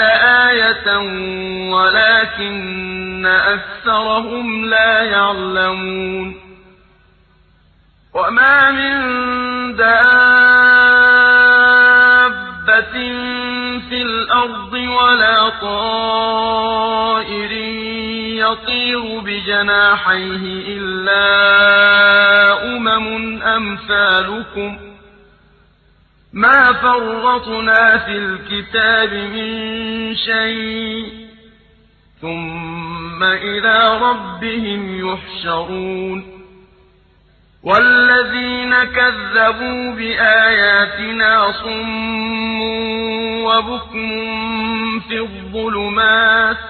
ينزل آية ولكن أكثرهم لا يعلمون. وما من دابة في الأرض ولا طائر يطير بجناحيه إلا أمم أمثالكم ما فرطنا في الكتاب من شيء ثم إلى ربهم يحشرون والذين كذبوا بآياتنا صم وبكم في الظلمات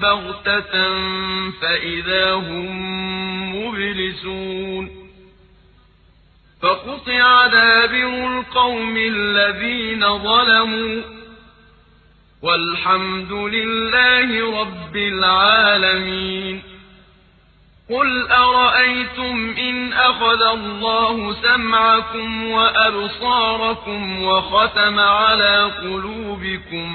بغتة فإذا هم مبلسون فقطع دابر القوم الذين ظلموا والحمد لله رب العالمين قل أرأيتم إن أخذ الله سمعكم وأبصاركم وختم على قلوبكم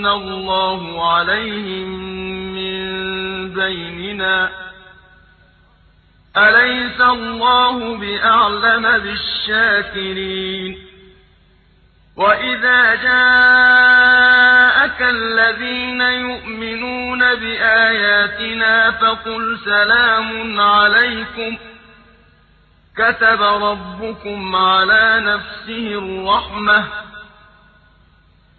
من الله عليهم من بيننا أليس الله بأعلم بالشاكرين وإذا جاءك الذين يؤمنون بآياتنا فقل سلام عليكم كتب ربكم على نفسه الرحمة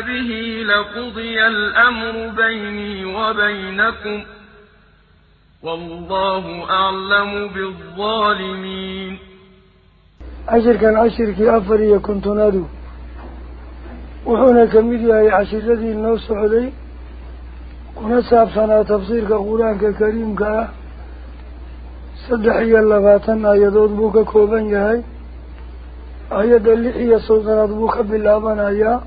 به لقضي الأمر بيني وبينكم والله أعلم بالظالمين. عشر كان عشر كي أفر يكون تنادو وحونا كميديا عشر الذي النوس عليه ونساب سنة تفسير كقرآن كريم iyo labaatan aayadood buu ka kooban yahay آيات اللحية سلطنة بوخة بالأبن آياء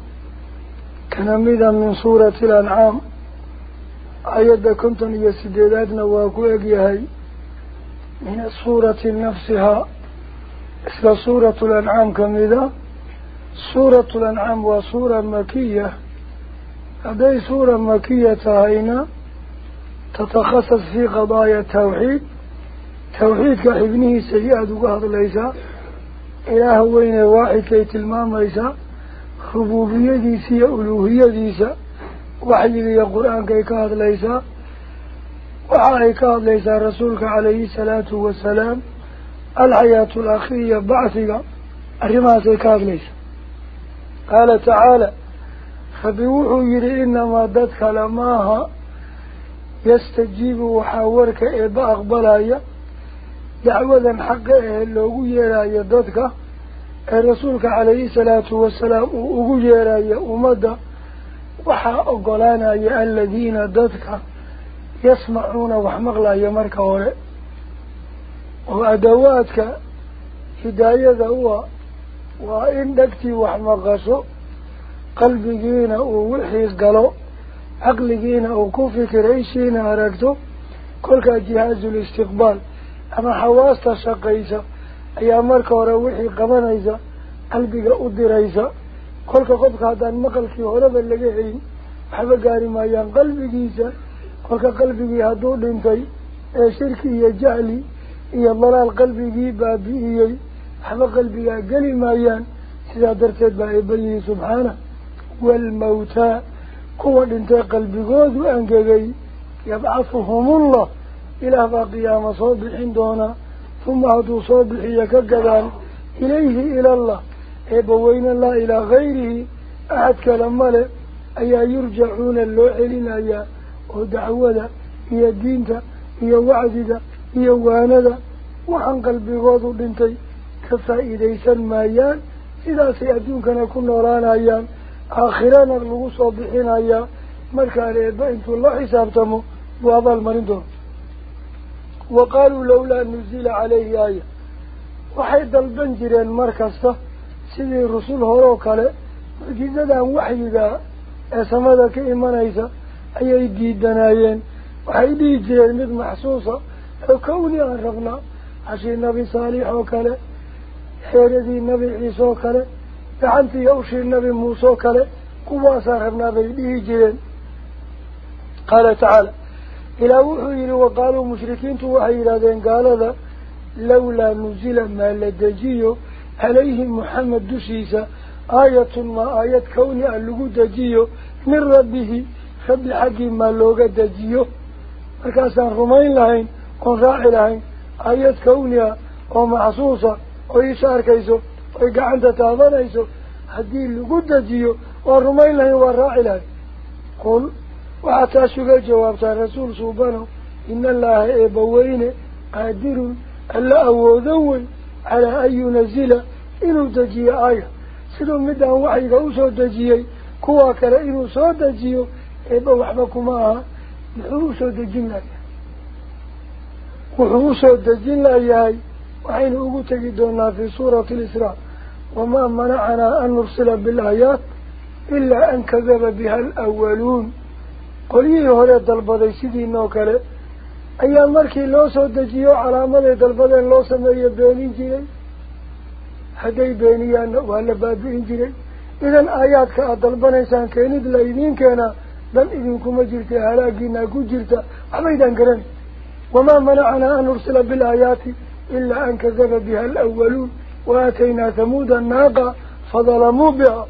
كنميدا من سورة الأنعام. أيضا كنتم يسديدات نواكو أقياهي من صورة نفسها. إسلا صورة الأنعام كميدا سورة الأنعام وسورة مكية. هذه سورة مكية هنا تتخصص في قضايا التوحيد. توحيد كابنه سيئة وقهض ليسا إله وين واحد كي تلمام إيسا خبوبية ديسية ألوهية ديسة وحي لي قرآن كي كهد ليسا وحي كهد ليسا رسولك عليه الصلاة والسلام الحياة الأخرية بعثها الرماس كهد ليسا. قال تعالى فبوحوا يري إنما دتك لماها يستجيب وحاورك إبا أقبلها دعوة حق اللي هو يرى يددك. الرسولك عليه الصلاة والسلام هو يرى يأمد. وحا أقلانا يا الذين ددك. يسمعون وحمغلا يمرك ولا وأدواتك هداية هو. وإن دكتي وحمغسو. قلبكين ووحيس قلو. عقلكين وكوفك كريشينا أرقتو. كلك جهاز الاستقبال. أما حواس تشقيزة أي أمرك وروحي قمانيزة قلبك أدريزة كلك قبك هذا المقل في هرب اللقعين حبا قاري ما يان قلبك إيزة كلك قلبك هدو دنتي شركي يجعلي إيا ضلال قلبك بابيهي حبا قلبك قلي ما يان سيدا درتد بأيبلي سبحانه والموتى كوان انتي قلبك ودو أنكي يبعثهم الله إلى قيام صبح دونا ثم هدو صبح يكذبان إليه إلى الله. إبوين الله إلى غيره؟ أحد كلام له أي يرجعون اللعين أي ودعوة هي الدين هي وعد هي وانة وحن قلبي غاضوا بنتي كفائديسا مايان إذا سيأتون كنا كنا رانا أيام آخران اللغو صبحين أيام ملكا لإبائنتو الله حسابتمو وأضل مرندون. وقالوا لولا نزيل عليه آية. وحيد البنجرين مركزة سيدي الرسول هروك له وقيدة دان وحي دا اسمه كإيمان إيسا أي يدي الدنايين وحيد يجرين مد محسوسة. وكوني عرفنا عشي النبي صالح وكله حيرزي النبي عيسى وكله تعنتي يوشي النبي موسى وكله قواسا عرفنا بيدي يجرين قال تعالى ilaa wuxuu yidhi waqaaluu mushrikiintu waxay yidhahdeen gaalada lawlaa nuzila maa la dejiyo calayhi maxamed dushiisa aayatun maa aayad kawni ah lagu dejiyo min rabbihi rabbi xaggii maa looga dejiyo markaasaan rumayn lahayn oon raaci lahayn aayad kawni ah oo maxsuusa oo isha arkayso oy gacanta taabanayso haddii eebbaweyne qaadirun alla awoodo wey calaa an yunazila inuu dejiyo aaya siduu midaan waxyiga usoo dejiyey kuwa kale inuu soo dejiyo eebba waxba kuma aha muxuu usoo dejin layahay wuxuu usoo dejin layahay waxaynu ugu tegi doonaa fii suurati alisraa wamaa manacanaa an nursila bilaayaat ilaa an kadaba biha alawaluun قليه هلا دلبذي سيدي نوكله أيام مركي لوسو دجيو على ماذا دلبذي لوسو ما يبيني جري هدي يبيني أنا ولا بابين جري إذا آيات كأدلبذي سان كيني دلائين بل لم إذنكم جرت على جينا جرت عميدا قرن وما منعنا أن نرسل بالآيات إلا أن كذب بها الأولون وآتينا ثمود الناقة فظلموا بها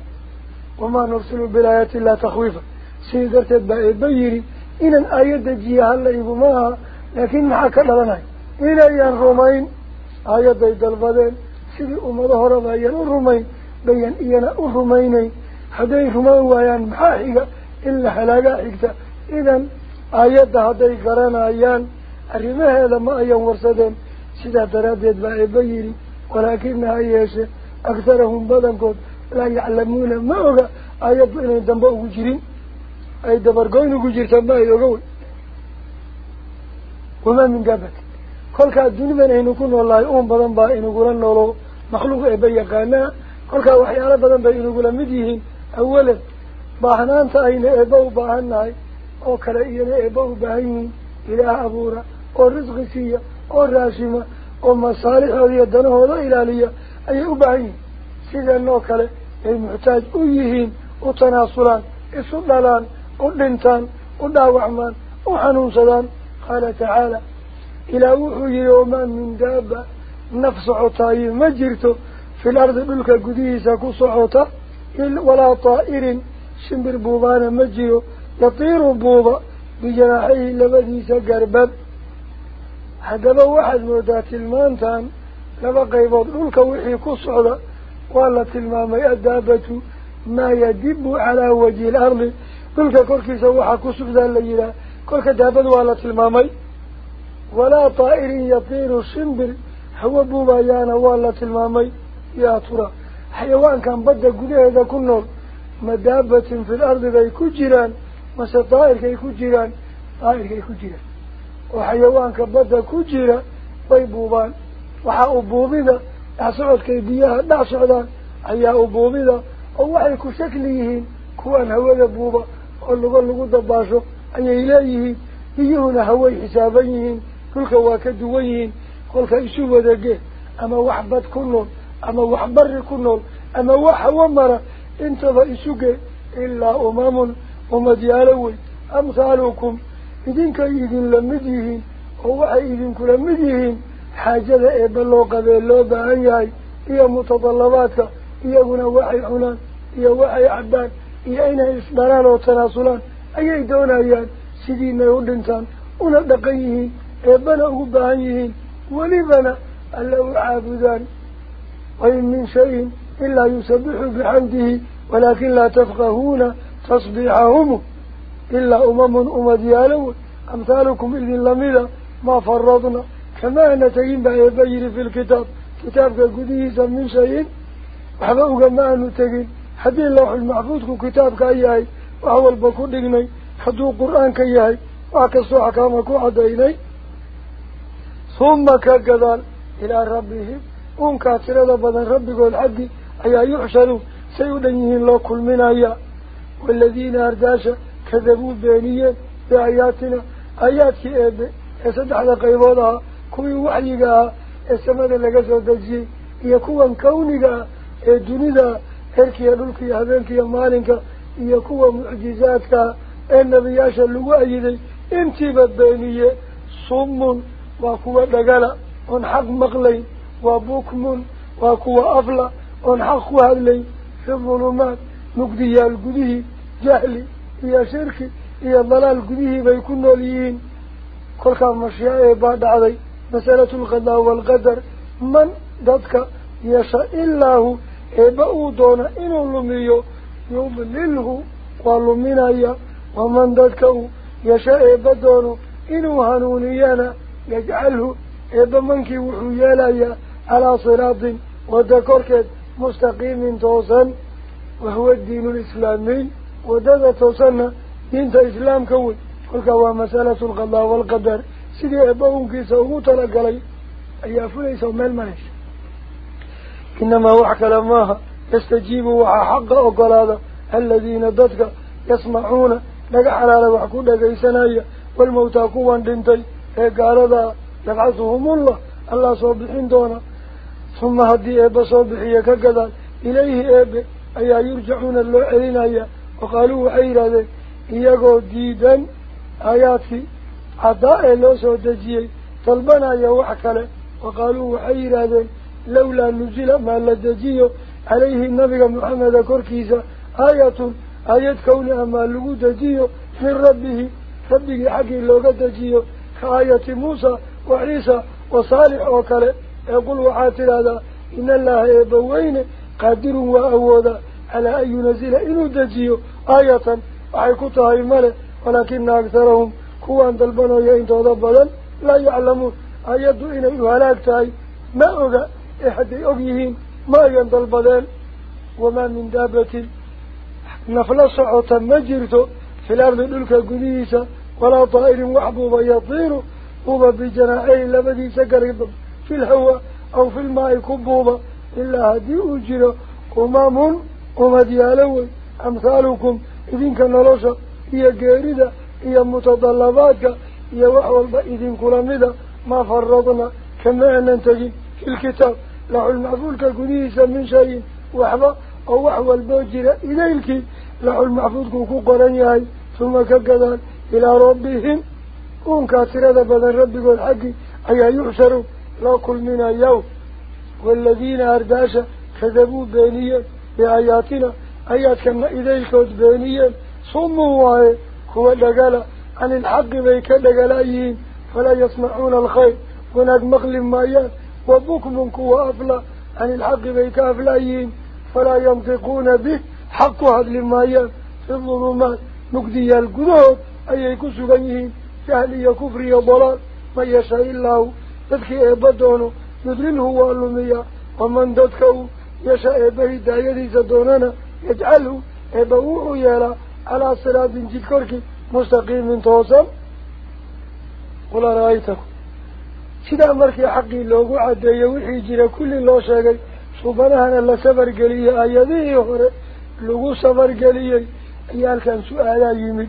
وما نرسل بالآيات إلا تخويفا sidii darteed baa eebba yidhi inaan aayad dejiya hala iguma aha laakiin maxaa ka dhalanaya inayan rumayn aayadday dalbadeen sidii ummado horeba ayan u rumayn bayan iyana u rumaynayn hadday rumayn waayaan maxaa xiga in la halaagaa xigta idan aayadda hadday garanayaan arrimaheeda ma ayan warsadeen sidaa daraaddeed baa eebba yidhi walaakina ha yeeshe aktarahum badankood laa yaclamuuna ma oga aayaddu inay ay dabargoyn ugu jirta ma ay oga wey wamaa min daabati kolkaa dunidan aynu ku noolnahay uun badan baa inagula noolo makhluuq eebba yaqaanaa kolkaa waxyaalo badan bay inagula mid yihiin awalan baahnaanta ayna eebba u baahan nahay oo kale iyana eebba u baahan yihiin ilaah abuura oo risqi siiya oo raashima oo masaalixooda iyo danahooda ilaaliya ayay u baahan yihiin sideenoo kale ay ودنتان وداو عمان وحنون صدان قال تعالى إلى وحي يوما من دابة نفس عطاي مجرته في الأرض بلك قديسة كس عطا ولا طائر شمبر بوضان مجر يطير بوضا بجناحيه لبديسة قربا هذا واحد مدات المانتان لبقي بلك وحي كس عطا والتلمامي الدابة ما يدب على وجه الأرض. كل دولك كي يسوحا كسوك ذا الليلة كورك دابد والة المامي ولا طائر يطير الشنبل هو بوبايان والة المامي يا ترى حيوان كان بدا قده إذا كنو مدابة في الأرض ذا كجيران مسا طائر كي كجيران طائر كي كجيران وحيوان كان بدا كجيرا باي بوبان وحا أبوبيدا أسعود كي بياها دع سعودان حيا أبوبيدا أو وحي كشكليهين كوان هو ذا بوبان kolka isu wadage ama wax bad ku nool ama wax bari ku nool ama wax hawo mara intaba isuge ilaa umamun umadyaalo wey amhaalukum idinkay idinla mid yihiin oo waxay idinkula mid yihiin xaajada eebba loo qabee loo baahan yahay iyo mutadallabaadka iyaguna waxay cunaan iyo waxay cabbaan إلى أين إسمران وتناصلان أي دون أيان سدين يودنتان أنا دقيه إبنا هو بعيه ولبنا الله عابدان وإن من شيء إلا يسبح بحمده ولكن لا تفقهون تصبيحهم إلا أمم أمديالو أمثالكم إذ لمدة ما فرضنا كما نتين بأي في الكتاب كتابك قديسا من شيء أحبه كما نتقين حدي الله المحفوظ كتاب كأيهاي وحوال بكون لغني حدو قرآن كأيهاي وعكسو حكامكو عديني ثم كالقدال إلى ربهم وان كاتر هذا بدن ربك والحق أي يحشنوا سيدنيه الله كل من أيا والذين أرداشا كذبوا بانيا بآياتنا آياتك إيبه يسد على قيبالها كوي وعليها السمد اللي قصد الجي يكون كونها الدنيا إركي يا لولكي يا بنك يا مالنك يكوى معجزاتك. النبي ياشا اللواء يدي إنتي بدينية صم وكوى دقالة ونحق مغلي وبكم وكوى أفلا. ونحق وهلي في الظلمات. نقضي يا القديه جهلي. يا شركي. يا الله القديه بيكون ليين. كل كان مشياء بعد علي. مسألة الغداء والقدر. من ذاتك يشاء الله إبا أودونا إنو لميو يبلله ولمينا يا ومن ذاتكو يشاء إبا دونو إنو هنونيانا يجعله إبا منكي وحيالا على صراط ودكرك مستقيم توسا وهو الدين الإسلامي ودذا توسا إنت إسلام كوي قلت هو مسألة القضاء والقدر سيدي إبا أمكي سأغوط لك علي أي أفوليس أو ما المعيش kale maaha yastajiibu waxaa xaqa ogolaada aladiina dadka yasmacuuna dhaga xalaala wax ku dhagaysanaya walmawtaa kuwan dhintay ee gaaladaa yabcaduhumullah allah soo bixin doona huma haddii eebba soo bixiya ka gadaan ilayhi eebe ayaa yurjacuuna loo celinaya waqaaluu waxay yidhahdeen iyagoo diidan aayaadkii caddaa ee loo soo لولا نزل ما لدجيو عليه النبي محمد كركيزا آيات آيات كون أما لغود من ربه ربه حقي لغود دجيو كآية موسى وعيسى وصالح وكاله يقول وعاتل هذا إن الله يبوين قادر وأهوض على أن ينزل إنه دجيو آية وعيكوتها يماله ولكن أكثرهم كوان دلبانو يأنت وضبضا لا يعلمون. آيات إنه هلاكتها ما أغا أحد اوغيهين ما يندل بدل وما من دابة. نفل صعوتا مجرتو في الأرض دلك قديسة ولا طائر وحبوب يطير. هو بجناعي لبديسة قريبا في الهواء أو في الماء كبوبا إلا هدي اجرى امام امدي الوي أمثالكم. إذن كان كنلوشا هي قاردة هي متطلباتك هي وحوالبا اذن كرامدة ما فرضنا كما أن ننتجي في الكتاب. لعل معفول كجديس من شيء وحبا أو وحوا البوجرة إليك. لعل معفول كوكورنياي ثم كجدان إلى ربهم. أم كاسر هذا بدل ربك والحق أي يحشروا لكل من اليوم. والذين أرداشا كذبوا بينيا بآياتنا. آيات كما إليك بينيا صموا هو لقال عن الحق بيك لقلائيين فلا يسمعون الخير. هناك مغلم مايات وبكم كوا أفلا عن الحق بيك أفلايين فلا ينطقون به حق هذا مايان في الظلمات. مقدية القدود أي يكسوا جنيهين جهلية كفرية ضلال ما يشاء الله تذكي إبادونه يدلله والمية ومن ددكه يشاء به دايدي زدوننا يجعله إبوه يلا على صراط جدكرك مستقيم. توصل. قل رأيتكم. سيدا مركي حقي لوغو عدايا وحي جيرا كل الله شاكي سبحانهانا لا سبر قليا آياديه يخرى لوغو سبر قليا ايال كان سؤالا يمي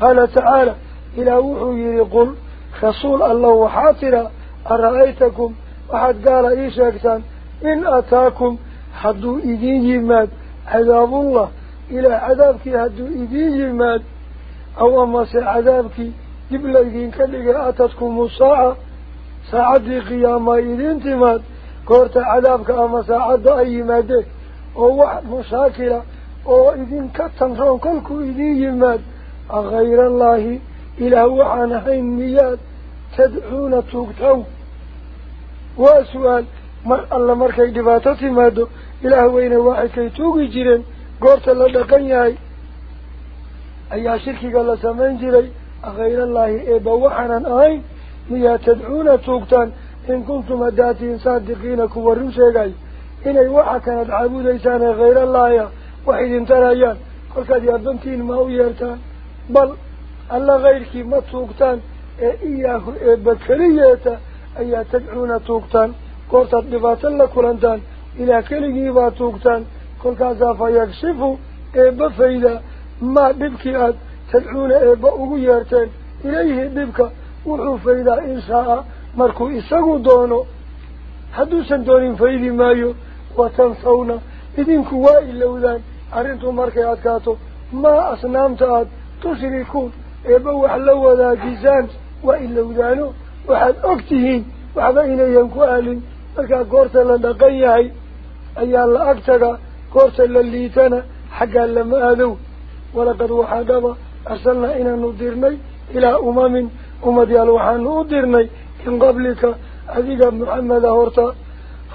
قال تعالى إلا وحو يري قل خصول الله حاطرا أرأيتكم وحد قال إيشاكتان إن أتاكم حدو إذين يماد عذاب الله إلى عذابك هدو إذين يماد أو أما سعذابك جبل إذين كان لغا أتتكم الصاعة qiyaama idiin timaad goorta cadaabka ama saacadda ay yimaadeen oo wax mashaakila oo idinka tanroon kolkuu idiin yimaad akhayrallaahi ilaah waxaan ahayn miyaad tadcuuna tuugtaw waa su-aal mar alla markay dhibaato timaado ilaah weyne waaxidkay tuugi jireen goorta la dhaqan yahay ayaa shirkiga la samayn jiray akhayrallaahi eeba waxaanan ahayn tadcuuna tuugtaan in kuntum hadaatiin saadiqiina kuwa run sheegay inay waxa kanad caabudaysaan ee khayrallaahya wax idin tarayaan kolkaad yaabantiin ma u yeertaan bal alla kayrkii ma tuugtaan ee iyaahu eebba keliyeeta ayaa tadcuuna tuugtaan goortaad dhibaato la kulantaan ilaah keligiibaa tuugtaan kolkaasaa fa yakshifu eebba fayda maa dhibkii aad tadcuuna eebba ugu yeerteen ilayhi dhibka hadduusan doonin faydi maayo watansawna idinku waa ilowdaan arrintu markay adkaato maa asnaamta aad tushrikuun eebba wax la wadaajisaan waa ilowdaano waxaad og tihiin waxba inayan ku aalin markaa goorta la dhaqan yahay ayaa la ag taga goorta la liitana xaggaa lama aadow walaqad waxaa dhaba arsalnaa inaanu dirnay ilaa umamin أمدي الوحان أدرني إن قبلك أذيك محمد هورتا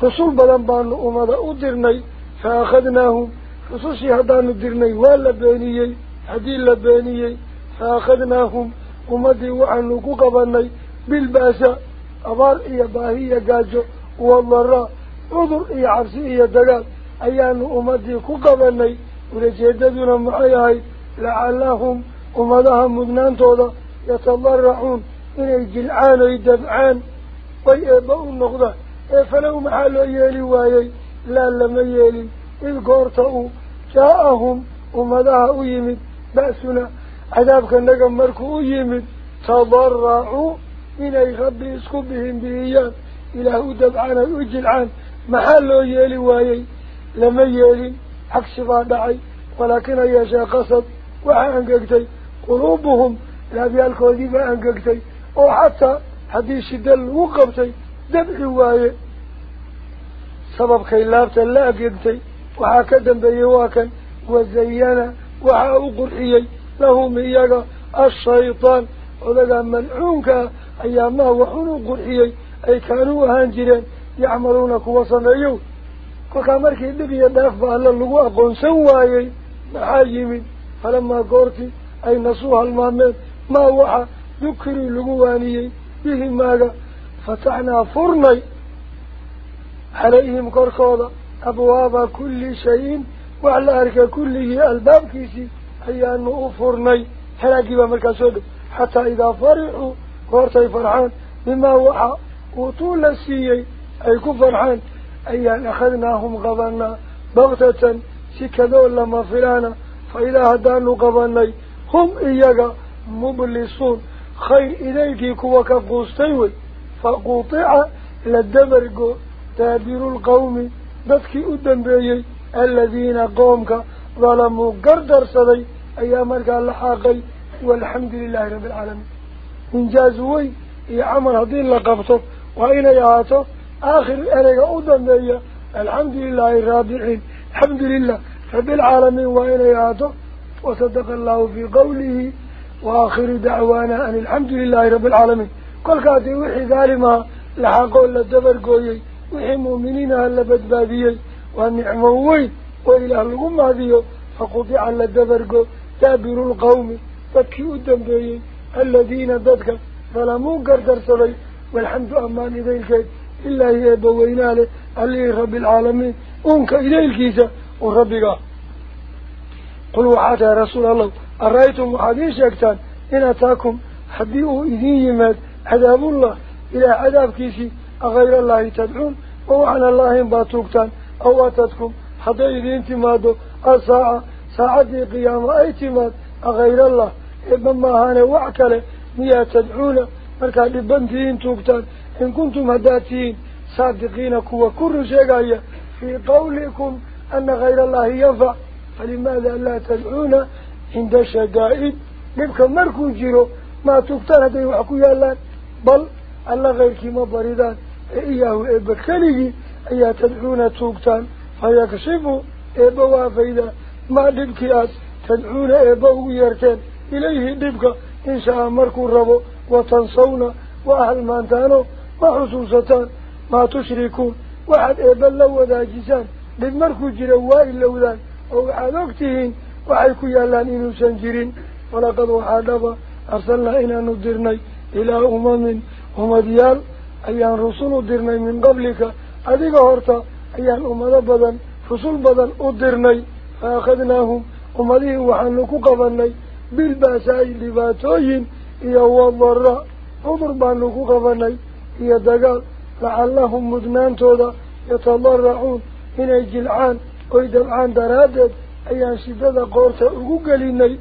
فصول بلنبان أمد وديرني فأخذناهم فصول شهدان أدرني ولا بانيي حديل لبانيي فأخذناهم أمدي وحان أقوقبني بالباسة أبار إيا باهية قاجو والضراء عذر إيا عرسي إيا دقال أيان وما أمدي قوقبني ولجهددنا معيهاي لعلهم أمدها مدنان توضا يتضرعون إن الجلعان يدبعان طيب، ويأبعوا النقضة إيه، فلو محلوا يالي وايي؟ لا لما يالي إذ قرطأوا جاءهم ومدعه يمد بأسنا عذابك النقم مركو يمد تضرعوا إن يخب يسكبهم بإيان إله دبعان ويجلعان محلوا يالي وايي. لما يالي حق شفاء دعي. ولكن أي شيء قصد وعنك قلوبهم la agegtay waxaa ka dambeeyey waa kan wazayana waxaa u qurxiyey lahum iyaga ashaytaan odagaa malcuunkaa ayaa maa waxun u qurxiyey ay kaanuu ahaan jireen yacmaluuna kuwa sameeyow kolkaa markii dhib iyo dhaafba alla lagu aqoonsan waayey maxaa yimid falamaa goortii ay nasuu halmaameen ما وحى ذكر لغوانيه بهم ماذا؟ فتحنا فرني عليهم كرخوضة أبواب كل شيء وعلى أرك كله ألباب كيسي. أي أنه فرني حلقي بمركة سود حتى إذا فرعوا كورتي فرحان. بما وعى وطول السيئي أي كفرحان. أي أن أخذناهم غضرنا بغتة سكذول لما فرانا فإذا هدانوا غضرني هم إياقا مبلسون. خير إليك كوك قوستيوي فقطع للدبر تابير القوم. ذاتك أدن بيهي الذين قومك ظلموا قردر سبي أيامك الحاقي والحمد لله رب العالمين. إنجازوي عمر هدين لقبته وإن يعاته. آخر أليك أدن بيه الحمد لله الرابعين الحمد لله رب العالمين. وإن يعاته. وصدق الله في قوله. وآخر دعوانا أن الحمد لله رب العالمين. كل كاتي وحي ذالما لحقوا الدبر قوي وحي مؤمنين هل بدبادي والنعم ووي وإله الغم هذه فقطع الدبر قوي. تابر القوم فكي أدن بي الذين ددك ظلموا قردر صلي والحمد أمان إذن كيد إلا هي بوينا لألي رب العالمين أنك إذن كيسة وربك. قلوا عاتها رسول الله. أرأيتم وحدين شكتان إن أتاكم حديئوا إذين يماد عذاب الله إلى عذاب كيسي أغير الله تدعون ووحنا الله باتوكتان أو أتتكم حتى إذين تمادوا الساعة ساعة قيامة أي تماد أغير الله. إبما هانا وعكله عند شدائد نبكى مركو جيرو ما توكتان هدي وحكو يالان. بل الله غير كما بريدان إياه إبكاليه أي تدعون توكتان. فيكشفوا إبوا فإذا ما نبكي تدعون إبوا يرتين إليه نبكى إن شاء مركو الربو وتنصون وأهل ما وحيكو يالان إنو سنجرين ولقد وحادبا أرسلنا إنا ندرني إلى أمم أمديال أيان رسول ندرني من قبلك. أذيك هورتا أيان أمد بدن رسول بدن أدرني فأخذناهم أمديه وحنكو قبلني بالباساء لباتوين. إيا والضراء عذر بانكو قبلني إيا أيان شدد قورتا أقوقليني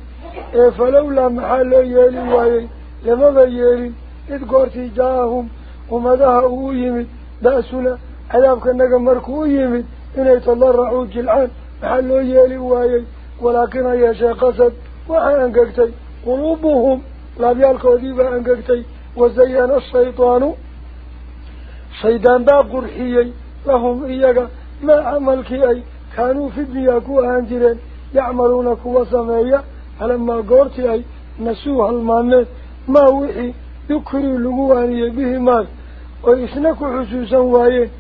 إيه فلولا محال يالي وايي لماذا يالي إذ قورتي جاءهم ومدها أويمد بأسنا عذابك النقا مركو أويمد إن يتضرعوا جلعان محال يالي وايي ولكن يشاء قصد وحن أنققتي قلوبهم لا بيالكو ديبا أنققتي وزين الشيطان شيطان با قرحيي ما كانوا في الدنيا كوا هانجرين يعملون كوا سمايا فلما قرت أي نسوها المانات ما وحي يكري لغواني به مال وإسنكوا حسوسا وايين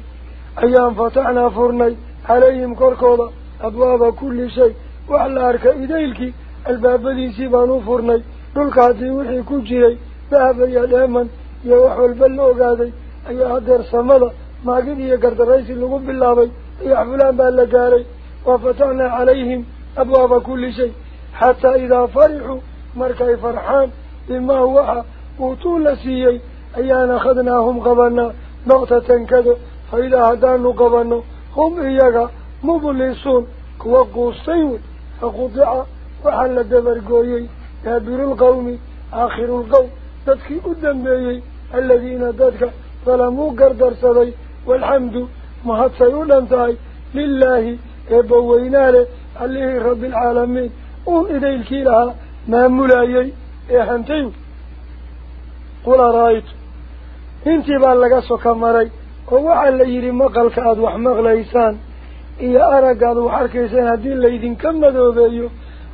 أيام فتحنا فرني. عليهم كركوضا أبواب كل شيء. وعلى أرك إليك الباب ذي سيبانو فرني. دولك هاتي وحي كجري ذهب يا دائما يا وحو البلو قادي أي هدر سمدا ما قد يقرد الرئيس اللي بالله يا فلان بالله وفتحنا عليهم أبواب كل شيء. حتى إذا فرحوا مركي فرحان بما هو وطول سيي أيان أخذناهم قبلنا نقطة كذا فإذا هدانوا قبلنا هم إياك مبلسون. كوا قوستين فقطع وحل دبر قويي يابر القوم آخر القوم. تدكي قدام بيي الذين تدك ظلموا قردر صدي والحمد مهد انتهي لله إبوينا له اللي رب العالمين. أم إذيلك لها ما ملايي إيهانتين قل رأيت إنتي باللغا سكمري. ووحا اللي يري مقلك أدوح مغليسان إيا أرق أدوح أركيسان هدين ليدين كم ذوبيو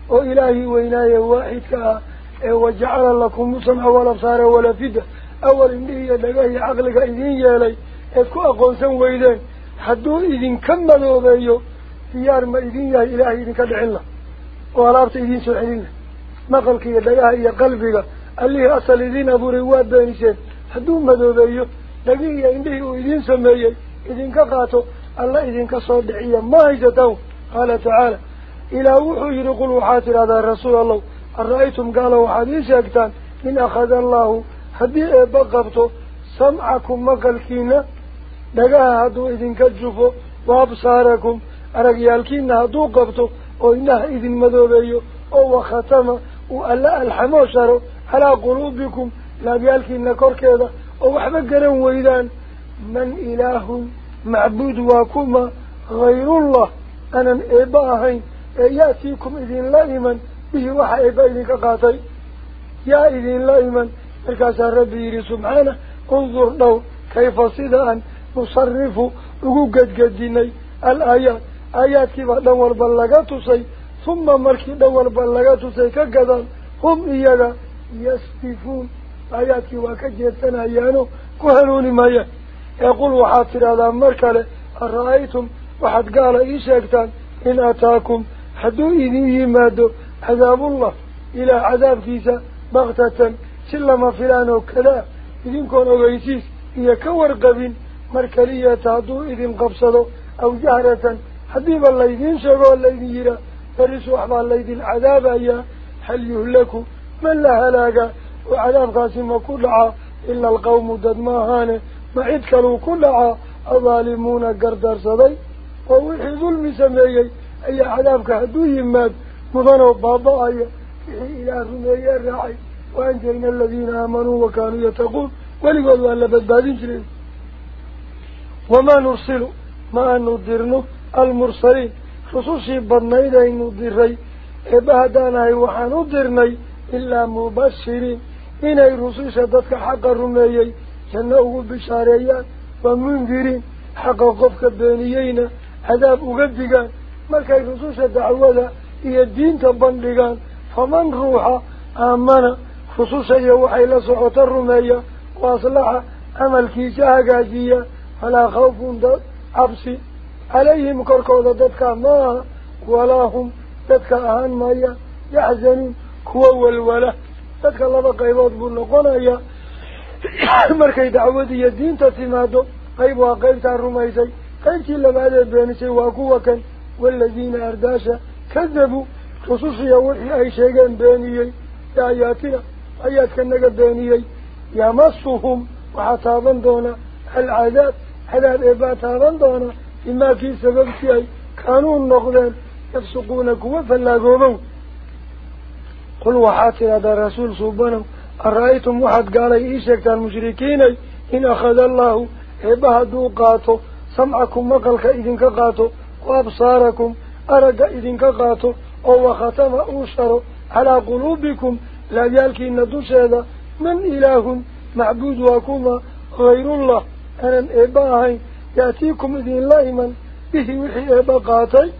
وإلهي وإناي واحد كها وجعل لكم سمع ولا بصار ولا فدة. أول إنه يدقاه عقلك إذين يالي. إذكو أقونسان ويدين. حدو حدو إذن كم مدوبيو ديار ما إذن يا إلهي إذن كدع الله وغلابت إذن سوحنين له مقلك يا دياه يا قلبك اللي أصل إذن أبو رواد بانيشان حدو مدوبيو لقيا إنده إذن سميي إذن كقاتو الله إذن كصدعية ما إذتاو قال تعالى إلى وحو يرقل وحاتر هذا الرسول الله أرأيتم قالوا حديث أكتان إن أخذ الله حديث بقبته سمعكم مقلكينا دغه هادو اذن كجفو وابصاركم ارجيالكين هادو قبطو أو انه اذن مدوبيو أو وختم أو الا الحموشر على قلوبكم لا بيالكين كركده أو وحما غران ويدان من اله معبود واكما غير الله أنا اباهي ياتيكم اذن لايما به وحا ابايلك قاطي يا اذن لايما الكاسر ربي سبحانه انظر له كيف صدان dhan walba laga tusay huma markii dhan walba laga tusay ka gadaan hum iyaga yasdifuun aayaadkii waa ka jeedsanayaano ku hanuuni maayaan ee qul waxaad tidhahdaa mar kale ara-aytum waxaad gaala ii sheegtaan in ataakum hadduu idin yimaado cadaabullah ilaa cadaabkiisa baktatan si lama filaan oo kadaa idinkoon ogeysiis iyo ka warqabin مركلية تعدو إذن قبصده أو جهرة. حبيب الله يدين شغو الله يدين فرسو أحبا الله يدين عذاب أي حل يهلكو من لا هلاك؟ وعذاب قاسم كلها إلا القوم ددماهان ما إدكروا كلها أظالمون قردر صدي. ووحي ظلم سمي أي عذاب كهدو يماد مضانو بابا أي في إله رمي الرعي. وأنجلنا الذين آمنوا وكانوا يتقون. ولقوا الله لبدادين شريف وما نرسل ما ندرنه المرسلين. خصوصي بدنا إن ندري إبهدانا وحن ندرني إلا مبشرين. إني رسول شدتك حق الرميي جنة بشاريان ومنذرين. حق قفك بانيين عذاب أغدقان مركي رسوش الدعوة هي الدين تبندقان فمن روح آمنا خصوصا يوحي لسعة الرمية وأصلح عمل فلا خوف دد أبسي عليهم كركوضة ددك ما ولا هم ددك أهان مايا يحزنون كوى والولا ددك الله بقيبات بل نقونا يا مركي دعوة دي الدين تتمادو قيبها قيب تارميسي قيب تيلا بعد البانسي وقوة كان والذين أرداشا كذبوا خصوصي أولي أي شيئا بانيا يا آياتنا آيات كان نقا بانيا يمسهم وعطابا دونا العذاب eebaa taaban doona bimaa kii sababtii ay kaanuu noqdeen yafsuquuna kuwa fallaagoobow qul waxaa tidhahdaa rasuul suubanow أرأيتم واحد قال إيشك المشركين؟ إن أخذ الله إبها دو قاتو سمعكم مقلك إذن كقاتو وأبصاركم أرق إذن كقاتو أو ختم أوشر على قلوبكم لا يالك إن دوشيدا من إله معبود وكما غير الله. أنا إباهي يأتيكم إذن من به وحي إبا قاتي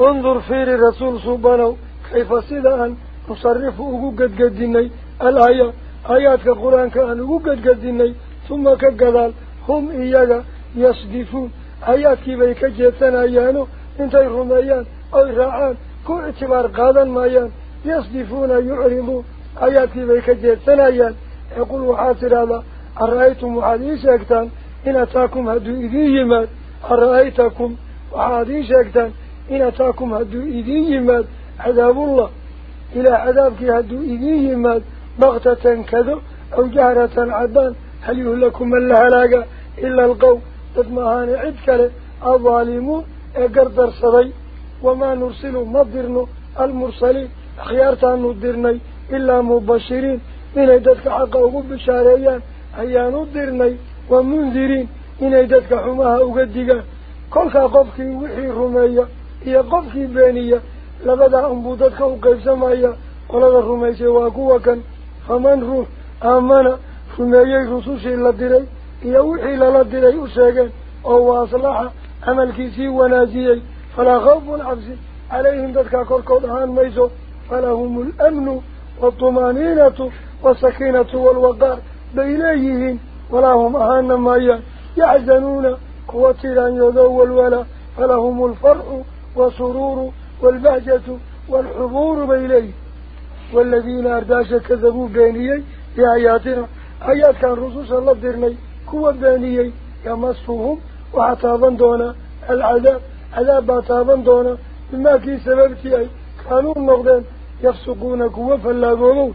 انظر فير الرسول سبحانه كيف صدقا نصرف أقو قد قدني الآية آيات القرآن كأن أقو قد قدني ثم كقذال هم إياك يصدفون. آيات كيبا كجيتنا أيانو. انتي رميان أو راعان كو اعتبار قادا مايان. يصدفون يعرضون. آيات كيبا كجيتنا أيان. يقول وحاسر هذا أرأيتم وحديث أكتان إن أتاكم هدو إذيهمات أرأيتكم وحديث أكتان إن أتاكم هدو إذيهمات عذاب الله. إلى عذابك هدو إذيه ماد بغتة كذو أو جهرة عدان. هل يهلكم من لهلاك إلا القوم؟ تدمهان عدكال الظالمون اقردر صدي وما نرسل مضرن المرسلين. خيارتان ندرني إلا مبشرين. إن إدتك حقه بشاريان. أيان الضرني ومنذرين إن أيدتك حماها أقدقا كلك قفك وحي الرمية هي قفك بانية لبدا أنبوتتك سمعية سمايا قلت الرمية سواكوة فمن روح آمنا رمية رسوشي لدري هي وحي لدري أساقا أو أصلاح عمل كيسي ونازيي فلا خوف عبسي عليهم تتكا كوركوضهان ميزو فلهم الأمن والطمانينة والسكينة والوقار bay leeyihiin walaa hum ahaana maayaan yaxzanuuna kuwa tiraanyoodo walwala falahum alfarxu wasuruuru والبهجة والحضور بإليه. والذين أرداش كذبوا بانيي بآياتنا آيات كان رسوس الله درني كوا بانيي يمسهم وعطابا دونا العذاب. عذاب عطابا دونا بما كي سببتي أي كانوا النغدان يفسقون كوا فلاقومون قل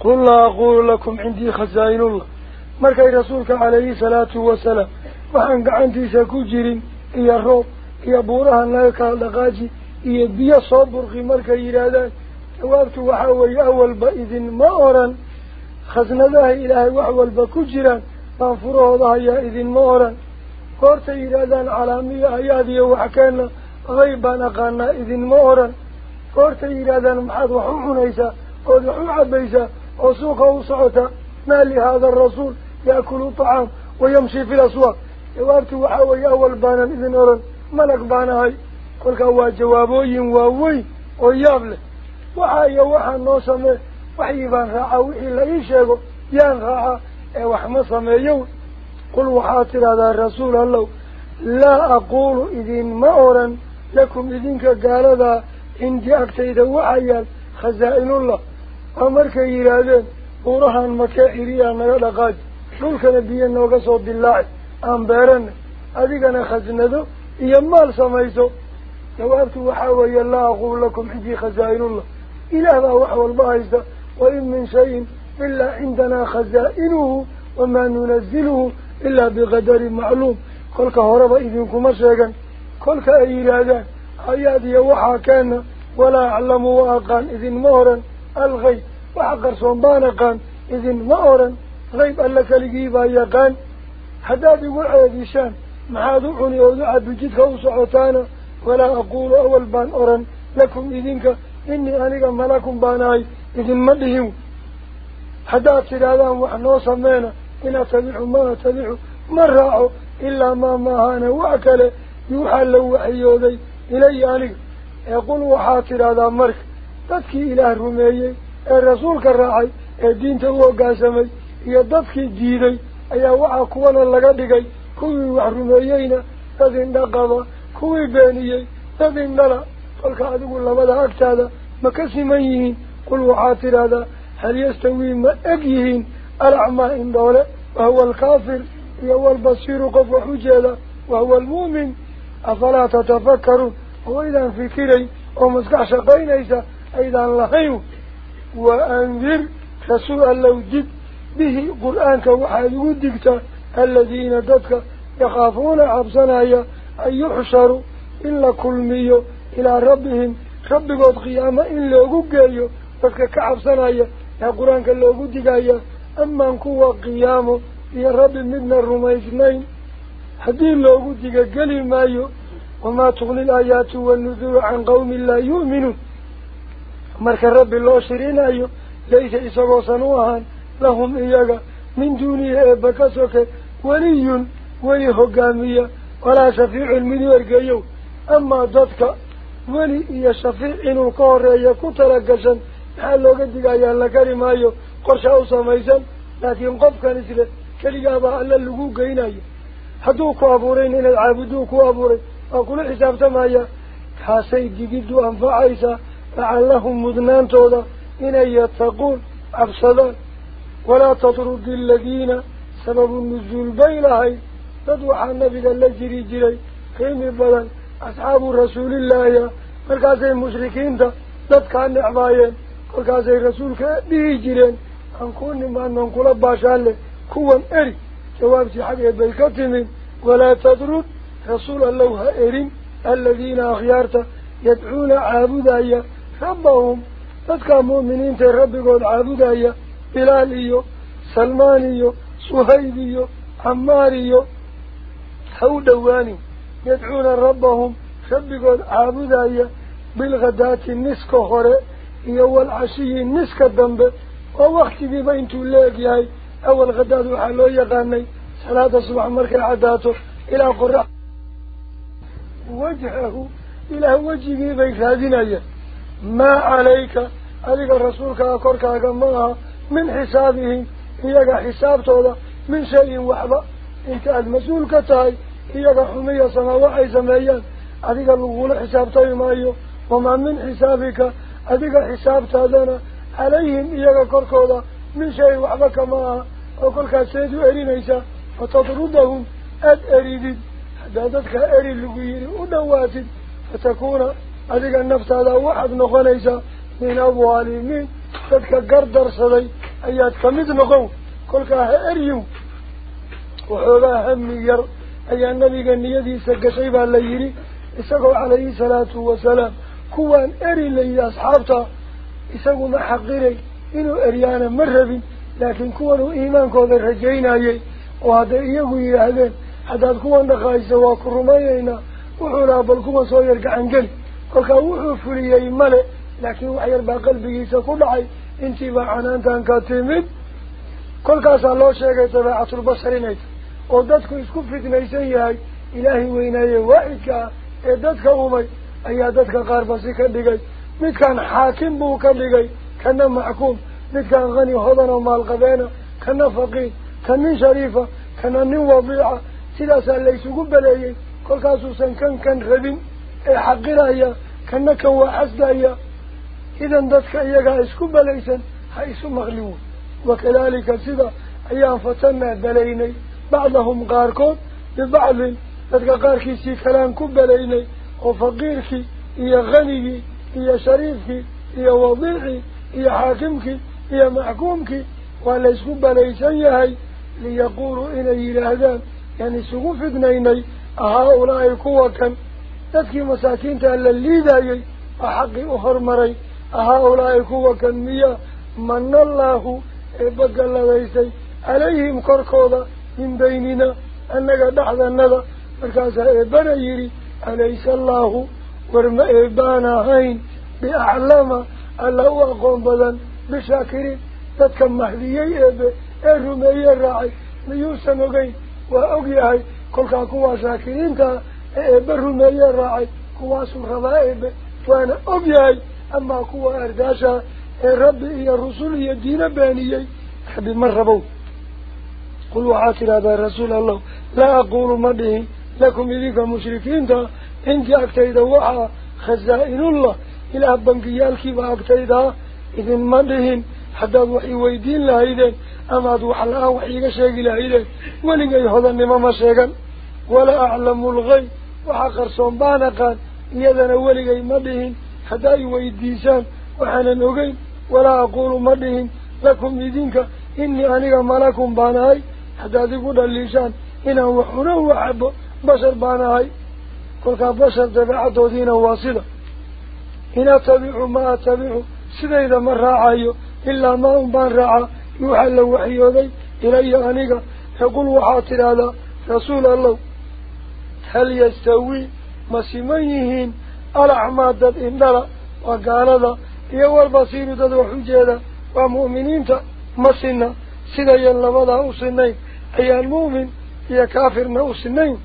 قل لا أقول لكم عندي خزائن الله. مركا رسولك عليه الصلاة والسلام. وحنق عندي سكجر إيا الروب إيا بورها النايكا لغاجي. إيا بيا صبر غي مركا إيرادان توابت وحاوي أول بإذن مورا خزن الله إلهي وحول بكجرا فانفروا ذا يا إذن مورا قرت إيرادان عالمي أيادي وحكينا غيبا نقانا إذن مورا قرت إيرادان محاد وحوحنا إيسا قد وحوحا بيسا وسوق وصعدة ما هذا الرسول يأكل طعام ويمشي في الأسواق. جوابته وحاوي أول بانا إذن أرى ملك بانا هاي. قلت هو جوابه ينواوي ويابله وحايا وحا نوسمه وحيبان رعاوه إلا إيشيغو يان رعا وحمصمه يون قل وحاطر هذا الرسول الله. لا أقول إذن ما أرى لكم إذن كالذا إن جاءك إذا وحايا خزائن الله. Dhaqaaji dhulkana biyo nooga soo dilaaci aan beerana adigana khasnado iyo maal samayso jawaabtu waxaa weeye laa aqulu lakum cindii khasaa-inullah ilaah baa wax walba haysta wain min shayin ilaa cindanaa khasaa-inuhu wamaa nunaziluhu ilaa biqadarin macluum kolka horeba idinkuma sheegan kolka ay yidhaahdaan ayaad iyo waxaa keena walaa aclamu wa aqaan idinma oran الغيب. وحقر صنبانا قان إذن مؤرا غيب ألاك لقيبا يقان حداد وعي ذيشان محادو عني أوضوع بجدك وصعوتانا. ولا أقول أول بان أرا لكم إذنك إني أنك ملاكم باناي. إذن مدهم حداد سلالان وحنو سمينا إن أتبعوا ما أتبعوا ما راعوا إلا ما ما ماهانا وأكله يوحى اللوحي يوضي إلي أنك يقول وحاتر هذا مركب دكي إله رميه الرسول كراعي الدين تهو قاسمي يا دكي جيري أي وعه كوانا لغدقي كوي وحرميهين تذين دقابا كوي بانيه تذين دلا فالكاد قول لما دهكت هذا ما كسميهين قل وعاتر هذا هل يستوي ما أجيهين الأعمى إن دولا وهو الكافر وهو البصير قف حجالة وهو المؤمن أفلا تتفكر هو إذا فكري ومسكع شقين إذا أيضا لحيو وأنذر فسؤال لو جد به قرآن كوحي ودكت الذين ددك يخافون عبسنايا أن يحشروا إلا كل ميو إلى ربهم. رب قد قيامة إن لوغو قيو فسك كعبسنايا يا قرآنك لوغو ديكايا أما انكوا قيامه يا رب مدنا الرميسنين حدين لوغو ديكا قليل مايو وما تغني الآيات والنذور عن قوم لا يؤمنون. Isagoosan u ahaan lahum iyaga min duunihi eebba ka soke weliyun weli hogaamiya walaa shafiicun mid u ergeeyow amaa dadka weli iyo shafiic inuu ka horeeya ku talagashan maxaa looga digayaa la kari maayo qorshaa u samaysan laakiin qofkan isle keligaabaa alla lagu geynayo hadduu ku abuurayn inaad caabuduu ku abuuray waa kula xisaabtamaya kaasay digiddu anfacaysaa لعلهم مذنان تودا إن يتقون. أبصدا ولا تطرد الذين سبب النزول بينها بينهاي تدوع النبي الذي جري خيم البلد. أصحاب رسول الله. مركزين مشركين تد كان عبايين مركزين رسول كأبيه جرين أنكون ما ننقل باشان له كوان أري. جواب سيحبه بالكتمين ولا تطرد رسول الله أري. الذين أخيارته. يدعون عابدا ربهم قد مؤمنين في ربي قد عبد ايا بلال ايو سلمان ايو سهيد ايو عمار ايو هو دواني. يدعون ربهم. ربي قد عبد ايا بالغدات النسك خوري ايو والعشي النسك الدنب. ووقت بما انتو الليك ياي. أول غدات وحلو يغاني. صلاة صبح مرك العداته إلى قرع وجهه إلى وجهه بيخادين إيه korkaaga ma aha min xisaabihim iyaga xisaabtooda min shayin waxba inta aada mas-uul ka tahay iyaga xumiya samaa waxay sameeyaan adiga lagula xisaabtami maayo wamaa min xisaabika adiga xisaabtaadana calayhim iyaga korkooda min shayin waxba kama aha oo kolkaas seed u erinaysaa fatadrudahum aada eridid haddaa dadkaa eri lagu yidhi u dhowaatid fatakuuna dadka gardarsaday ayaad ka mid noqon kolkaa ha eryin waxoogaa hami yar ayaa nabiga niyadiisa gashay baa la yidhi isagoo calayhi salaatu wasalaam kuwaan eri la yidhi asxaabta isaguma xaqiray inuu eryaana ma rabin laakiin kuwan uu iimaankooda rajaynayay oo hadday iyagu yidhaahdeen haddaad kuwan dhaqaayso waa ku rumaynaynaa wuxuu lahaa bal kuwan soo yar gacan geli كل كوه فري أي ملء لكن وعير قلبي بيسا كل عي انتي وعنان ان كاتمد كل كاس الله شجع تبع عطر بصرينك أودتك يسكون في دنيسي هاي إلهي ويناي وائك أودتك أمي أي أودتك قاربسي كلي مت كان حاكم بو كلي كان معكم مت كان غني هذا مال قبينا كان فقير كان شريفة كان نوابيع تلاس الله يسقون بلاي كل كاسوسن كان كان غبين حقنا كأنك هو وحسنا يا إذا دتك يا جايس كبليس حيث مغلوب وكذلك سدى أيام فتنا دليني بعضهم قاركون ببعض دتك قاركي سي كلام كبليني وفقيرك يا غني يا شريفك يا وضيعك يا حاكمك يا محكومك ولا يسكب ليسن يهي ليقولوا إلي الهدان يعني سقوف ابنيني أهؤلاء قوة كان hormaray ahaa-ulaa'i kuwa kan miyaa mana allaahu eebba galladaystay calayhim korkooda min baynina annaga dhexdanada markaasaa eebbana yidhi alaysa allaahu war ma eebbaan ahayn biaclama alla u aqoon badan bishaakiriin dadka mahdiyey eebe ee rumeeye raacay miyuusan ogeyn waa og yahay kolkaa kuwaa shaakiriintaa ee بره مليا راعي كواس الرضائب فانا ابيهي اما كوا ارداشا الرب هي الرسول هي الدين بانيي احب مربو قلوا عاكل هذا الرسول الله لا أقول ما مده لكم اذيك مشركين انت اكتيد وعا خزائن الله إلى بنقيالك واكتيد اذن ما مدهن حتى وحي ويدين لهيدين اما دو حلقا وحيك شاك لهيدين ولن يهضن مما شاكا ولا اعلم الغيب وحقر صنبانا قال إذا أولي قي مدهن حتى يوي الديسان وحنا نقيم ولا أقول مدهن لكم إذنك إني أنيق ملكم باناي حتى تقول إن هو وحنا أحب بشر باناي قل كان بشر تبعته دينا واصلة إن تبعوا ما تبعوا سنة إذا من راعيوا إلا ما هم بان راعا يوحى الله وحيوا ذي إلي أنيق يقول وحاطر هذا رسول الله هل يستوي ما سميهن الأعماد وقال وقالذا يو البصير ذات وحجيدا ومؤمنين ما سنة سنة ينلبضا أصنين أي المؤمن يا كافر نوصنين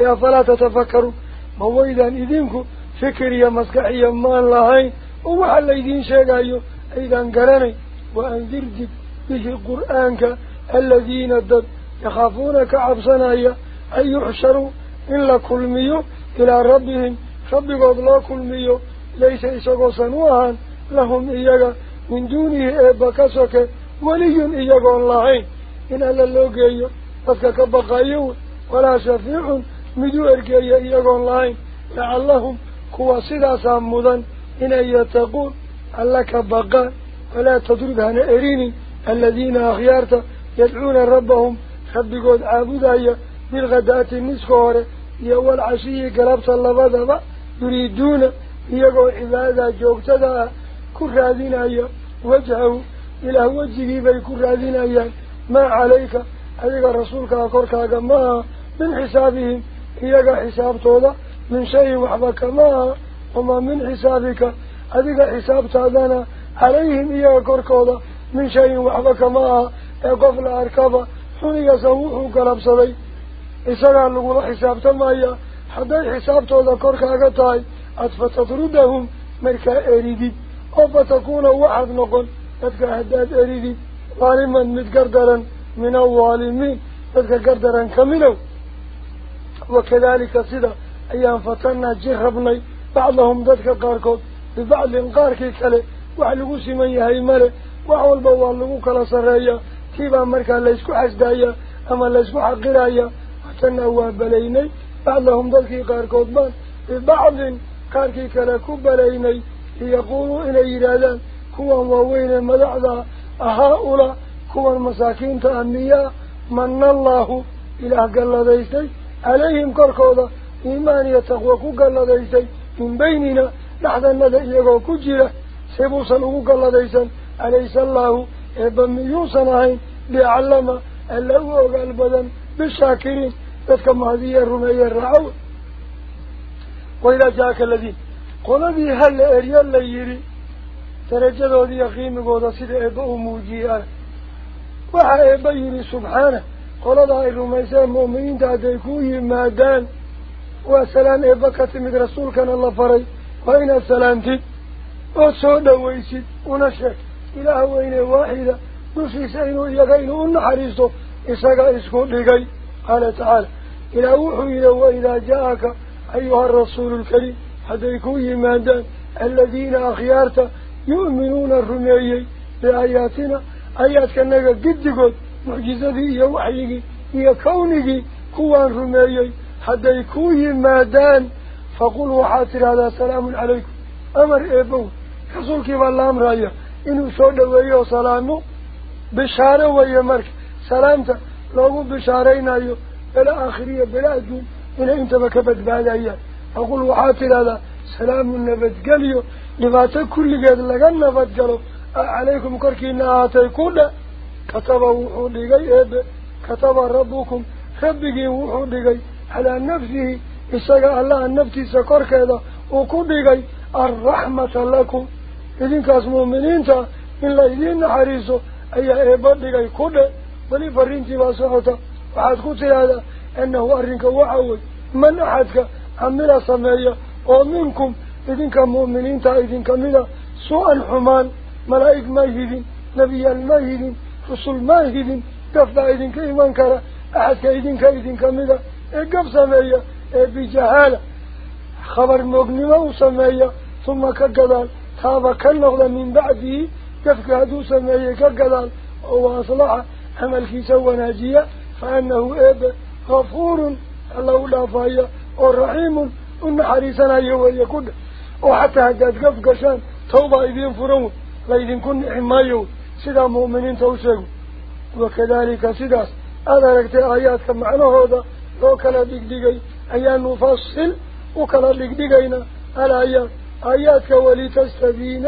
يا فلا تتفكروا مويدا إذنكم فكريا مسكحيا ما اللهين وحال إذن شاقايو إذن قراني وأنذر جد به القرآن الذين الدد يخافونك عبصنايا أن يحشروا إلا كل ميو إلى ربهم. رب قد لا كل ميو. ليس إساقو سنوها. لهم إياقا. من دونه إباكسك ولي إياقا اللعين إن ألا اللوك إياقا فكك بقايو. ولا شفيع. مدو إرقايا إياقا اللعين لعلهم كوا صدا سامدا إن يتقون. ألاك بقا. ولا تدرك هنا إريني. الذين أخيارت. يدعون ربهم. خبقوا عابدا في الغداة النسخورة يوال العشي قلب صلى بذبا يريدون يقو عبادة جوكتدا كرادين ايا وجهه إلى وجهه بي كرادين ايا ما عليك؟ حديث الرسول كاكور كاكما من حسابهم. إياك حساب طولة من شيء وحبك ما وما من حسابك. حديث حساب تادانا عليهم إياكور كولة من شيء وحبك ما. يقفل أركبة حني يسوحوا قلب صديق إسرع لغول حساب تمايا حدا حساب تذكر كأغتاي أتفتطردهم مركا أريدي. أو فتكون واحد نقل تدكى هداد أريدي. ظالما متقدرا من الظالمين تدكى قردرا كمنو وكذلك صدا أيام فتنا جهبني بعضهم ذكر قاركو ببعض انقاركي كلي وحلقو سمي هاي مالي وحول بوالقو كلا سرايا كيبا مركا ليسكو حسدايا أما ليسكو حقرايا سنة وابليني بعضهم ذلكي قار كوضبان ببعض قاركي كلاكو بليني يقولوا إلى إيرادان كوان ووين مدعضا أهؤلاء كوان المساكين تأمياء من الله إلى قال ذيستي عليهم قال كاركوضا إيمان يتقوكو قال ذيستي من بيننا لحظة ندى إيقو كجرة سيبو صلوكو قال ذيستي أليس الله إبن يوسنهين لعلم ألا هو قلبا بالشاكرين eryo la yidhi darajadoodi iyo qiimigooda sida eebba u muujiyey arag waxaa eebba yidhi subxaana qolada ay rumayseen mu'miniinta hadday ku yimaadaan waa salaan eebba ka timid rasuulkana la faray waa inaad salaantid ood soo dhawaysid una sheeg ilaah weyne waaxida dushiisa inuu iyaga inuu u naxariisto isaga isku dhigay qaala tacaala ilaah wuxuu yidhi waidaa jaa-aka أيها الرسول الكريم. حتى يكون يمادان الذين أخيارتا يؤمنون الرميي بآياتنا. آيات كأنك قد قد معجزة إيا وحيك إيا كونك كوان رميي حتى يكون يمادان فقل وحاتر هذا سلام عليكم. أمر إبو. رسولك والله أمر أيه إنه سود ويو سلامه بشارة ويمرك سلامته لو بشارين أيه بلا آخرية بلا دون إلا أنت بكبت بعد أيام أقول وحاتر هذا سلام النبت قليو. لباتا كل قد لغا النبت قلو. عليكم كركينا آتي كل. كتب وحو لغي إب. كتب ربكم. ربكي وحو لغي. على نفسه. إساق الله النفتي سكر كذا وكل لغي. الرحمة لكم. إذن كاس مؤمنين تا إلا إذن حريصو. بلي فرينتي باسعوتا وحاد قلت هذا أنه أرنك وحوي من أحدك عمل سمايا ومنكم إذن كمؤمنين تا إذن كملا سوء الحمان ملائك ما يهدين نبي ما يهدين رسول ما يهدين قفتا إذن كإيمان كرا أحد إذن كإذن كملا إقف سمايا بجهالة خبر مغنمة سمايا ثم كقدال تابا كالنغض من بعده قفك هدو سمايا كقدال وأصلح عمل في سوى ناجية فأنه إب غفور الله لا فايا والرحيم إن حريصنا يوهي كله وحتى هداد قف قشان توبا إذين فرون لإذن كن حمايو. سيدا مؤمنين توسيقوا وكذلك سيداس هذا لكت آيات كمعنى هذا. لو كلا دقدقي أيان نفصل. وكلا دقدقينا الآيات آيات ولتستبين.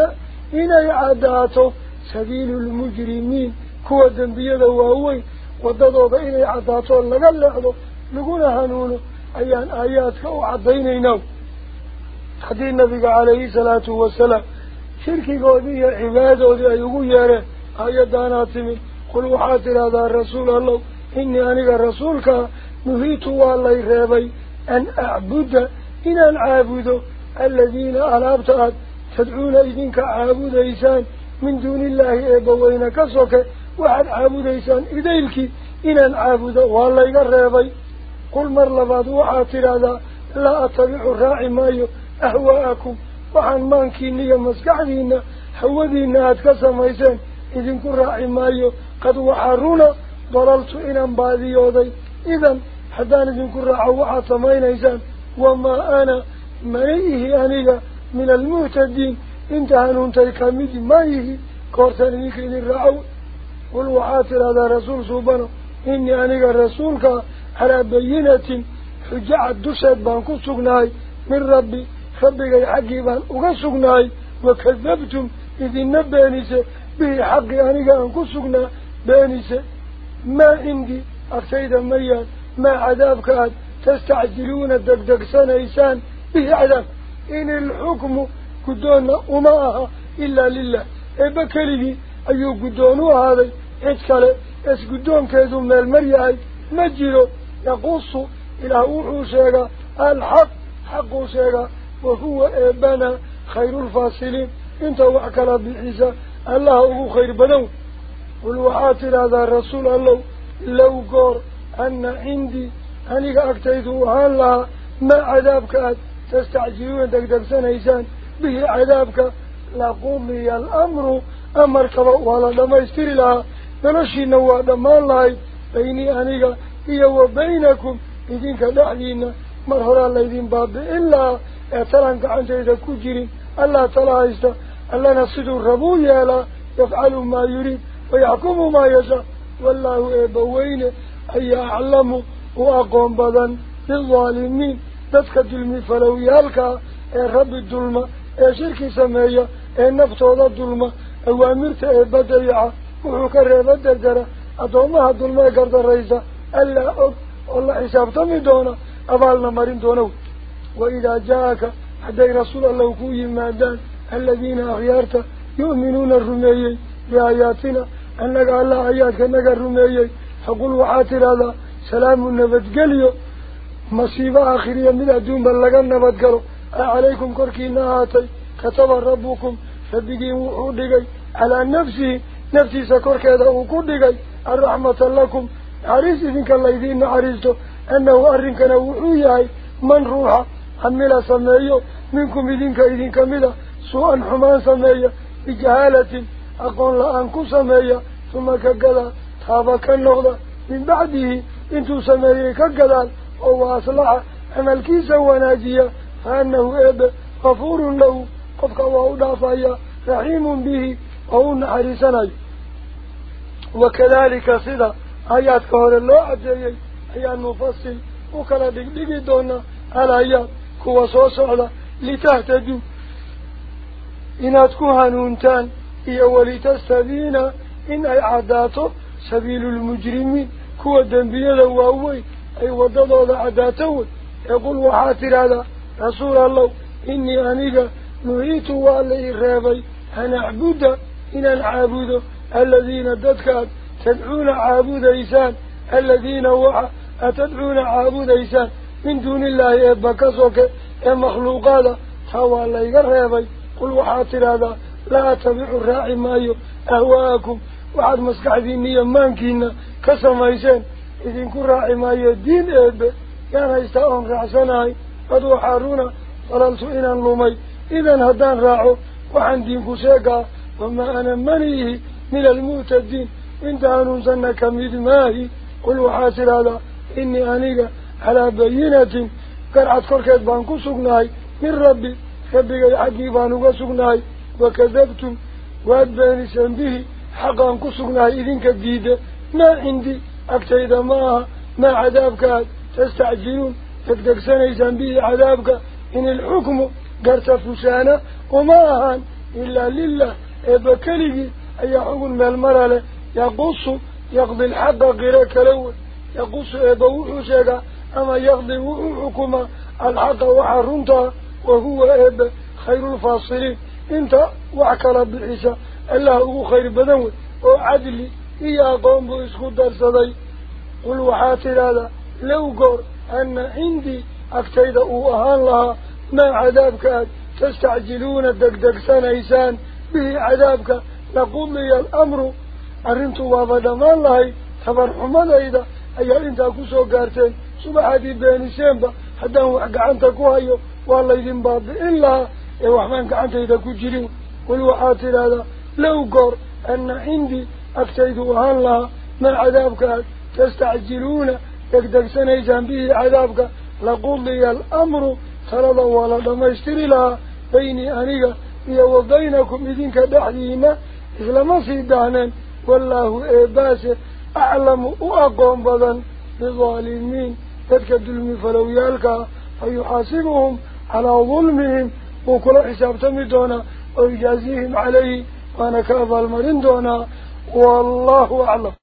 إن يعداته سبيل المجرمين. كوى الدنبية وهوين وددوا بإن يعداته لقل لحظه لقول هنونه أيان آياتك وعضينينو حديث النبي عليه الصلاة والسلام شركي قودي عبادة ودي أيقو ياره آيات داناتمي قل وحاتر هذا الرسول الله إني أنك رسولك نهيت والله ريبي إن من وحد عابد إيسان إذيلك إن العابد والله ريبي قل مر لباد وحاتر هذا. لا أتبع الراعي مايو. أهواءكم. وعن مانكيني مسكعدين حوذين أتكسم إيسان إذن كن راعي مايو. قد وحارونا. ضللت إنان باذيوذي إذن حدان إذن كن راعي وحاتمين إيسان وما قل وحاتر هذا رسول سبحانه إني أنيقا رسولك على بينة حجاع الدسد بانكو سقناي من ربي ربك حقي بان أغسقناي وكذبتم إذن نبانيسة به حقي أنيقا أنكو سقنا بانيسة ما عندي أكسيد ميان ما عذابك أد تستعجلون الدقدق سنيسان به أيو قدونوا هذا إتكاله إس قدون كيدو من المريعي مجيرو يقص إلى وحو شيغا الحق حق شيغا وهو إبانا خير الفاصلين انت وعكلا بعيسى الله هو خير بنو والوحاتر هذا الرسول الله لو قر أن عندي أنك أكتيته هلا ما عذابك تستعجلون الأمر أمرك ولا لما يستري لها نلشي نوى دمان الله بيني أنك هي وبينكم إذنك دحدين مرحرا الذين باب إلا اعتلانك عن جيدة كجرين الله تلاحظت الله نصد الربو يالا يفعل ما يريد ويحكم ما يشاء والله إبوين أي أعلم وأقوم بذن للظالمين dadka dulmi falowyaalka ee rabbi dulma ee shirki sameeya ee naftooda dulma awaamirta ee badayaca wuxuu ka reeba dardara addoommaha dulma ee gardaraysa allaa og oo la xisaabtami doona abaalna marin doonow waidaa jaa-aka hadday rasuul allahu ku yimaadaan aladiina akhyaarta yu'minuuna rumeeyey biaayaatina annaga allah ayaadka naga rumeeyey faqul waxaa tidhahdaa salaamu nabadgelyo فبقي وحودقي على نفسه نفسي سكر كذا وكودقي الرحمة لكم. عريس إذنك الله إذن عريسته. أنه أرنك نوحوياي من روحه؟ عمل سميه منكم إذنك إذن كمدا سوءا حمان سميه بجهالة. أقول لأنكو سميه ثم كقلا. تابك النغضة من بعده. إنتو سميه كقلا هو أصلح. عمل كيسا قفك الله دافعيا رحيم به وهو نحرسنا وكذلك صدا آيات كهر الله عجيي أيان نفصل وكلا دقدقي دونا الآيات كوا صوصعلا لتهتدوا إن تكون هنونتان إيا ولتستبين إن أي سبيل المجرمين كوا الدنبية وهوي أي وددوا عداته يقول وحاتر هذا رسول الله إني أنيق نهيت والي الرابي أن أعبد إن العابد الذين ددكات تدعون عابد إيسان الذين وحا أتدعون عابد إيسان من دون الله إبكسوك المخلوقات تاوى الله الرابي قل وحاتر هذا لا أتبع الراعي مايو أهواكم وعد مسكعدين نيمانكينا كسميسان إذن كن راعي مايو الدين إب. كان يستعون رعسناي قد وحارونا فللت إنا اللومي إذن هدان راعو وعن دينكو سيقا وما أنا منيه من المعتدين انت أنوزن كميد ماهي قل وحاسر هذا. إني أنيق على بينة. قرعت كركت بانكو سقناي من ربي ربي حقي بانكو سقناي وكذبتم وأدبانسان به حقا كسقناي إذن كديدة ما عندي أكتيد معها ما عذابك تستعجلون. تقدق سنيسان به عذابك. إن الحكم قرت وما أهان إلا لله. إبكاله أي حكم من المرالة يقص يقضي الحق غيرك لو يقص إبوح شيئا أما يقضي حكم الحق وحرمتها وهو إب خير الفاصلين. إنت وعكلا بالعيسى الله هو خير بدنوي وعدلي إيا قوم بإسكو درسدي. قل وحاتر هذا لو قر أن عندي أكتيد أوهان لها ما عذابك؟ تستعجلون الدقدق سنيسان به عذابك. لي الأمر. أرنت الله تبرحم إذا. أي أنت أكسو قارتين. سبحاتي بين سينبا حتى عنك كوهيو والله يدين باب إلا وحمان كعنت إذا كجرين والوحاتر هذا. لو قر أن عندي أكتيد أوهان لها ما عذابك؟ تستعجلون. دقدق سنيسان به عذابك. ترضى ولا لما يشتري لها بيني أنيقا هي وبينكم إذنك دحدينا إذا ما سيدانا والله إيباس أعلم وأقوم بضا بالظالمين تلك الدلم فلو يالك فيحاسبهم على ظلمهم وكل حساب تمدونا ويجازيهم عليه وأنا كأفى المرين دونا والله أعلم